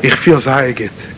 Ich fühle es.